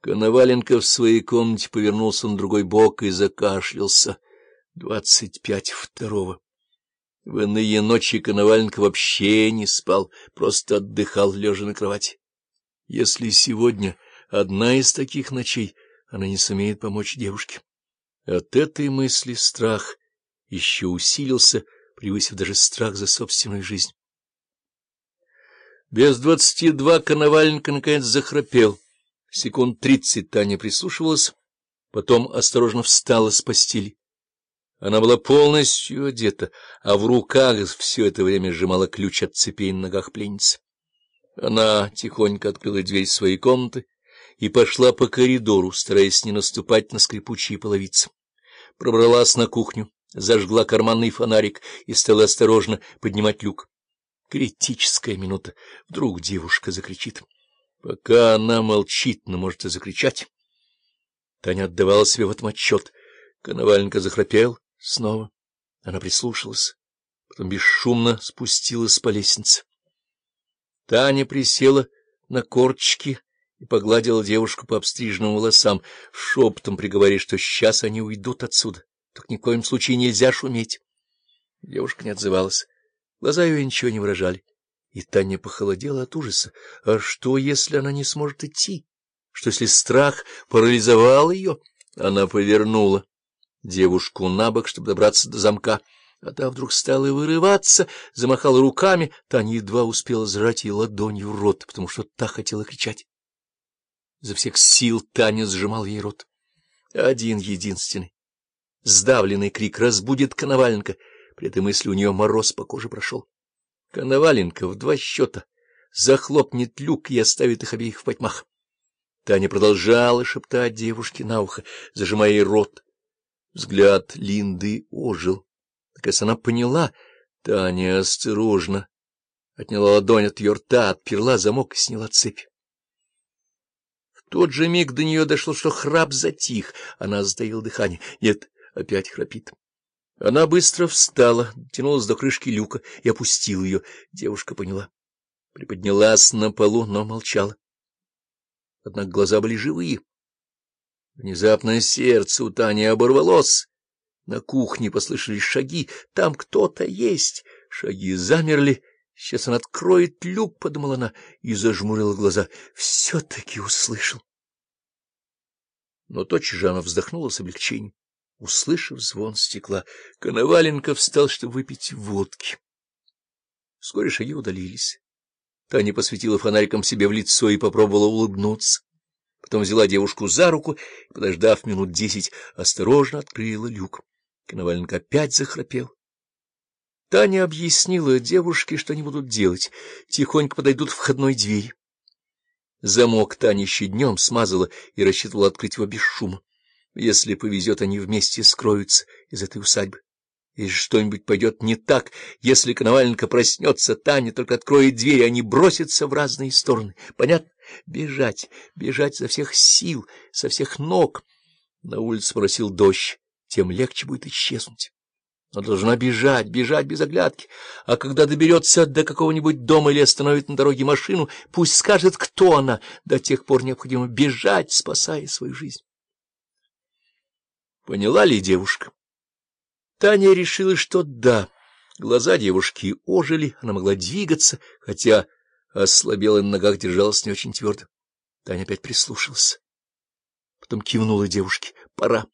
Коноваленко в своей комнате повернулся на другой бок и закашлялся. Двадцать пять второго. В иные ночи Коноваленко вообще не спал, просто отдыхал, лежа на кровати. Если сегодня одна из таких ночей, она не сумеет помочь девушке. От этой мысли страх еще усилился, превысив даже страх за собственную жизнь. Без двадцати два Коноваленко наконец захрапел. Секунд тридцать Таня прислушивалась, потом осторожно встала с постели. Она была полностью одета, а в руках все это время сжимала ключ от цепей на ногах пленницы. Она тихонько открыла дверь своей комнаты и пошла по коридору, стараясь не наступать на скрипучие половицы. Пробралась на кухню, зажгла карманный фонарик и стала осторожно поднимать люк. Критическая минута. Вдруг девушка закричит. Пока она молчит, но может и закричать. Таня отдавала себе в этом отчет. Коноваленко захрапел снова. Она прислушалась, потом бесшумно спустилась по лестнице. Таня присела на корточки и погладила девушку по обстриженным волосам, шепотом приговорив, что сейчас они уйдут отсюда. Так ни в коем случае нельзя шуметь. Девушка не отзывалась. Глаза ее ничего не выражали. И Таня похолодела от ужаса. А что, если она не сможет идти? Что, если страх парализовал ее? Она повернула девушку на бок, чтобы добраться до замка. А та вдруг стала вырываться, замахала руками. Таня едва успела зажать ей ладонью рот, потому что та хотела кричать. За всех сил Таня сжимал ей рот. Один единственный. Сдавленный крик разбудит Коноваленко — при этой мысли у нее мороз по коже прошел. Коноваленко в два счета захлопнет люк и оставит их обеих в потьмах. Таня продолжала шептать девушке на ухо, зажимая ей рот. Взгляд Линды ожил. Наконец она поняла. Таня осторожно отняла ладонь от ее рта, отперла замок и сняла цепь. В тот же миг до нее дошло, что храп затих. Она затаила дыхание. Нет, опять храпит. Она быстро встала, тянулась до крышки люка и опустила ее. Девушка поняла. Приподнялась на полу, но молчала. Однако глаза были живые. Внезапно сердце у Тани оборвалось. На кухне послышались шаги. Там кто-то есть. Шаги замерли. Сейчас он откроет люк, — подумала она, и зажмурила глаза. Все-таки услышал. Но тотчас же она вздохнула с облегчением. Услышав звон стекла, Коноваленко встал, чтобы выпить водки. Вскоре шаги удалились. Таня посветила фонариком себе в лицо и попробовала улыбнуться. Потом взяла девушку за руку и, подождав минут десять, осторожно открыла люк. Коноваленко опять захрапел. Таня объяснила девушке, что они будут делать. Тихонько подойдут к входной двери. Замок Таня еще днем смазала и рассчитывала открыть его без шума. Если повезет, они вместе скроются из этой усадьбы. Если что-нибудь пойдет не так, если Коноваленко проснется, Таня только откроет дверь, и они бросятся в разные стороны. Понятно? Бежать, бежать со всех сил, со всех ног. На улице просил дождь, тем легче будет исчезнуть. Она должна бежать, бежать без оглядки. А когда доберется до какого-нибудь дома или остановит на дороге машину, пусть скажет, кто она. До тех пор необходимо бежать, спасая свою жизнь. Поняла ли девушка? Таня решила, что да. Глаза девушки ожили, она могла двигаться, хотя ослабела на ногах, держалась не очень твердо. Таня опять прислушалась. Потом кивнула девушке. Пора.